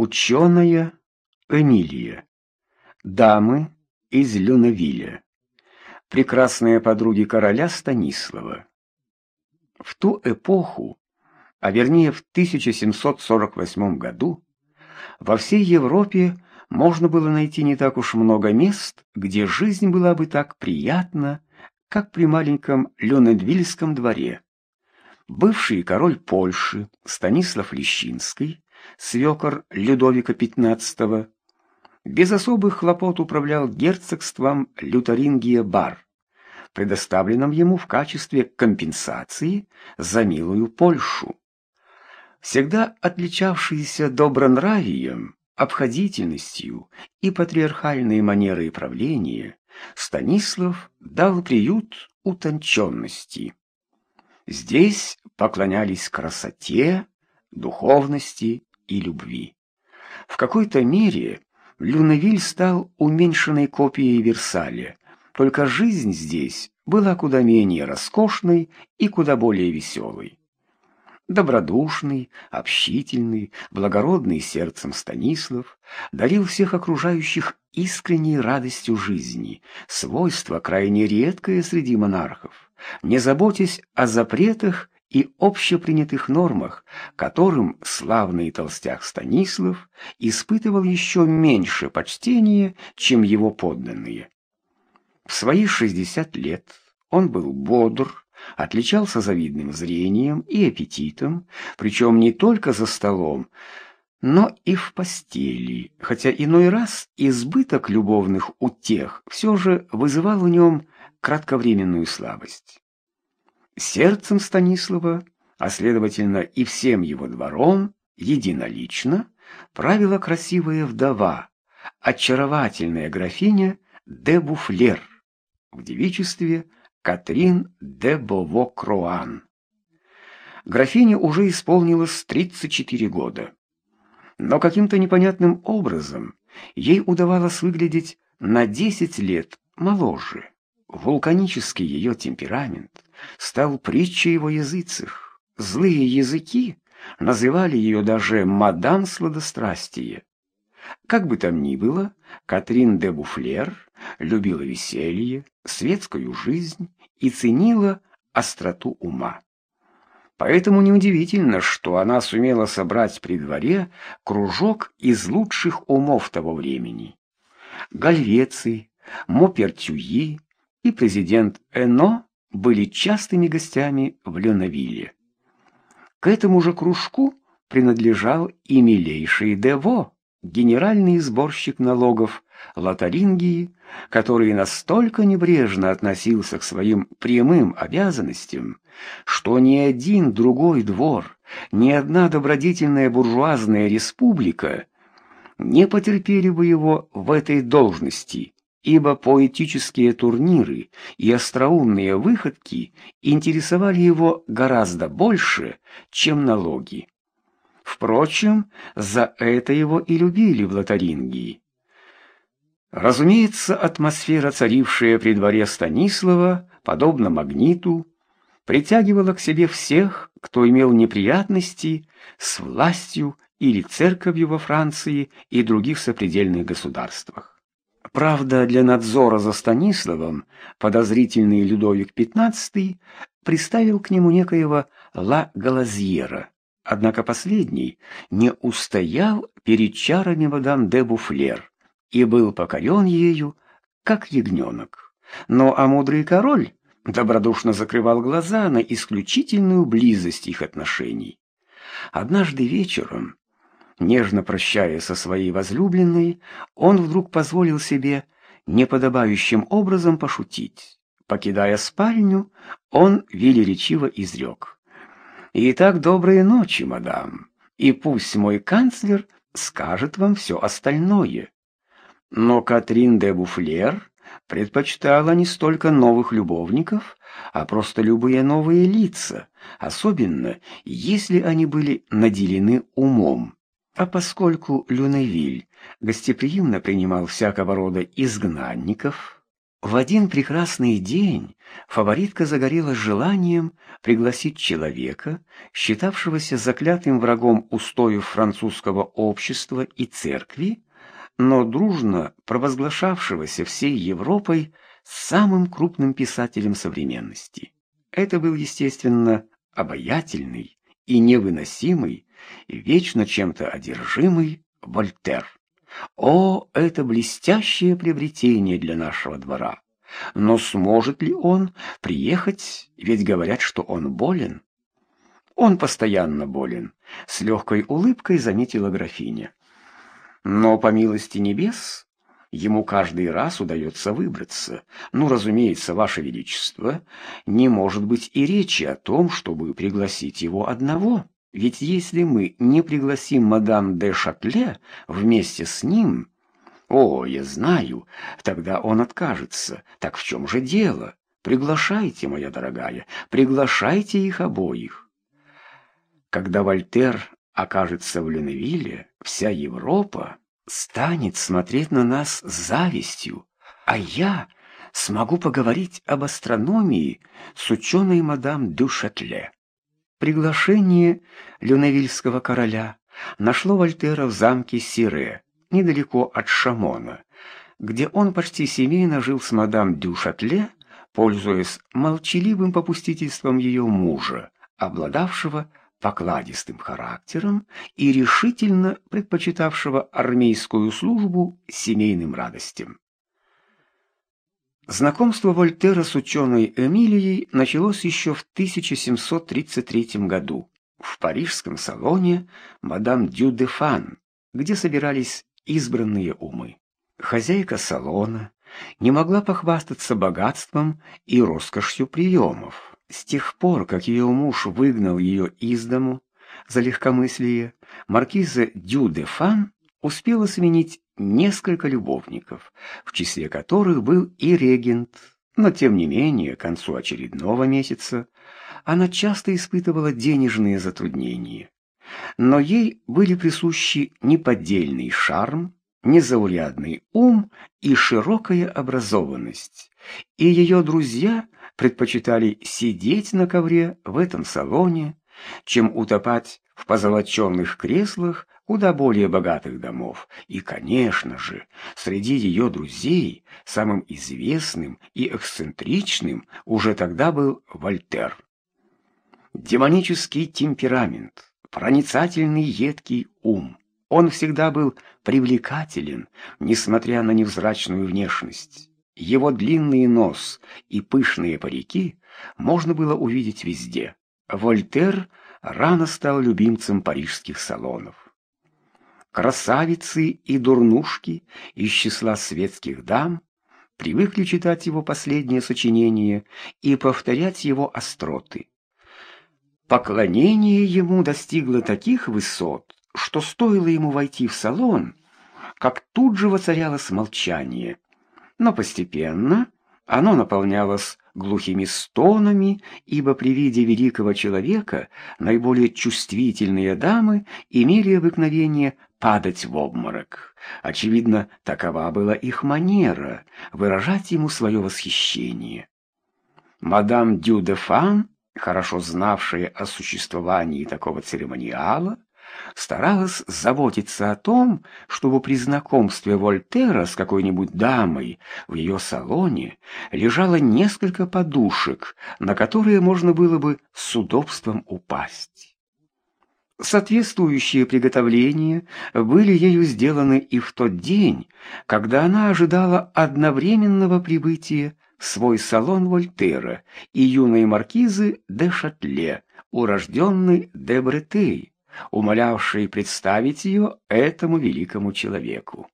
Ученая Эмилия. Дамы из Люнавиля. Прекрасные подруги короля Станислава. В ту эпоху, а вернее в 1748 году, во всей Европе можно было найти не так уж много мест, где жизнь была бы так приятна, как при маленьком Люнедвильском дворе. Бывший король Польши Станислав Лещинский, свекор Людовика XV, без особых хлопот управлял герцогством Лютарингия-Бар, предоставленным ему в качестве компенсации за милую Польшу. Всегда отличавшийся добронравием, обходительностью и патриархальной манерой правления, Станислав дал приют утонченности. Здесь поклонялись красоте, духовности и любви. В какой-то мере Люневиль стал уменьшенной копией Версаля, только жизнь здесь была куда менее роскошной и куда более веселой. Добродушный, общительный, благородный сердцем Станислав дарил всех окружающих искренней радостью жизни, свойство крайне редкое среди монархов не заботясь о запретах и общепринятых нормах, которым славный толстяк Станислав испытывал еще меньше почтения, чем его подданные. В свои 60 лет он был бодр, отличался завидным зрением и аппетитом, причем не только за столом, но и в постели, хотя иной раз избыток любовных утех все же вызывал в нем кратковременную слабость. Сердцем Станислава, а следовательно и всем его двором, единолично правила красивая вдова, очаровательная графиня де Буфлер, в девичестве Катрин де Бово-Кроан. Графине уже исполнилось 34 года. Но каким-то непонятным образом ей удавалось выглядеть на 10 лет моложе. Вулканический ее темперамент стал притчей во языцах. Злые языки называли ее даже «мадам сладострастие». Как бы там ни было, Катрин де Буфлер любила веселье, светскую жизнь и ценила остроту ума. Поэтому неудивительно, что она сумела собрать при дворе кружок из лучших умов того времени. Гальвеций, Мопертюи, и президент Эно были частыми гостями в Ленавилле. К этому же кружку принадлежал и милейший Дево, генеральный сборщик налогов Лотарингии, который настолько небрежно относился к своим прямым обязанностям, что ни один другой двор, ни одна добродетельная буржуазная республика не потерпели бы его в этой должности ибо поэтические турниры и остроумные выходки интересовали его гораздо больше, чем налоги. Впрочем, за это его и любили в Лотарингии. Разумеется, атмосфера, царившая при дворе Станислава, подобно магниту, притягивала к себе всех, кто имел неприятности с властью или церковью во Франции и других сопредельных государствах. Правда, для надзора за Станиславом подозрительный Людовик XV приставил к нему некоего Ла Галазьера. Однако последний не устоял перед чарами мадам де Буфлер и был покорен ею, как ягненок. Но а мудрый король добродушно закрывал глаза на исключительную близость их отношений. Однажды вечером Нежно прощаясь со своей возлюбленной, он вдруг позволил себе неподобающим образом пошутить. Покидая спальню, он велеречиво изрек. «Итак, доброй ночи, мадам, и пусть мой канцлер скажет вам все остальное». Но Катрин де Буфлер предпочитала не столько новых любовников, а просто любые новые лица, особенно если они были наделены умом. А поскольку Люневиль гостеприимно принимал всякого рода изгнанников, В один прекрасный день фаворитка загорелась желанием пригласить человека, считавшегося заклятым врагом устоев французского общества и церкви, но дружно провозглашавшегося всей Европой самым крупным писателем современности. Это был, естественно, обаятельный и невыносимый, вечно чем-то одержимый Вольтер. О, это блестящее приобретение для нашего двора! Но сможет ли он приехать, ведь говорят, что он болен? Он постоянно болен, с легкой улыбкой заметила графиня. Но, по милости небес, ему каждый раз удается выбраться. Ну, разумеется, Ваше Величество, не может быть и речи о том, чтобы пригласить его одного. Ведь если мы не пригласим мадам де Шатле вместе с ним... О, я знаю, тогда он откажется. Так в чем же дело? Приглашайте, моя дорогая, приглашайте их обоих. Когда Вольтер окажется в Леневилле, вся Европа станет смотреть на нас с завистью, а я смогу поговорить об астрономии с ученой мадам Дюшатле. Приглашение люневильского короля нашло Вольтера в замке Сире, недалеко от Шамона, где он почти семейно жил с мадам Дюшатле, пользуясь молчаливым попустительством ее мужа, обладавшего покладистым характером и решительно предпочитавшего армейскую службу семейным радостям. Знакомство Вольтера с ученой Эмилией началось еще в 1733 году в парижском салоне мадам Дю де Фан, где собирались избранные умы. Хозяйка салона не могла похвастаться богатством и роскошью приемов. С тех пор, как ее муж выгнал ее из дому за легкомыслие, маркиза Дю де Фан успела сменить несколько любовников, в числе которых был и регент, но тем не менее к концу очередного месяца она часто испытывала денежные затруднения. Но ей были присущи неподдельный шарм, незаурядный ум и широкая образованность, и ее друзья предпочитали сидеть на ковре в этом салоне, чем утопать в позолоченных креслах куда более богатых домов. И, конечно же, среди ее друзей самым известным и эксцентричным уже тогда был Вольтер. Демонический темперамент, проницательный едкий ум. Он всегда был привлекателен, несмотря на невзрачную внешность. Его длинный нос и пышные парики можно было увидеть везде. Вольтер рано стал любимцем парижских салонов красавицы и дурнушки из числа светских дам привыкли читать его последнее сочинение и повторять его остроты. Поклонение ему достигло таких высот, что стоило ему войти в салон, как тут же воцарялось молчание. Но постепенно оно наполнялось глухими стонами, ибо при виде великого человека наиболее чувствительные дамы имели обыкновение падать в обморок. Очевидно, такова была их манера выражать ему свое восхищение. Мадам Дю де Фан, хорошо знавшая о существовании такого церемониала, старалась заботиться о том, чтобы при знакомстве Вольтера с какой-нибудь дамой в ее салоне лежало несколько подушек, на которые можно было бы с удобством упасть. Соответствующие приготовления были ею сделаны и в тот день, когда она ожидала одновременного прибытия в свой салон Вольтера и юной маркизы де Шатле, урожденной де Бретей, умолявшей представить ее этому великому человеку.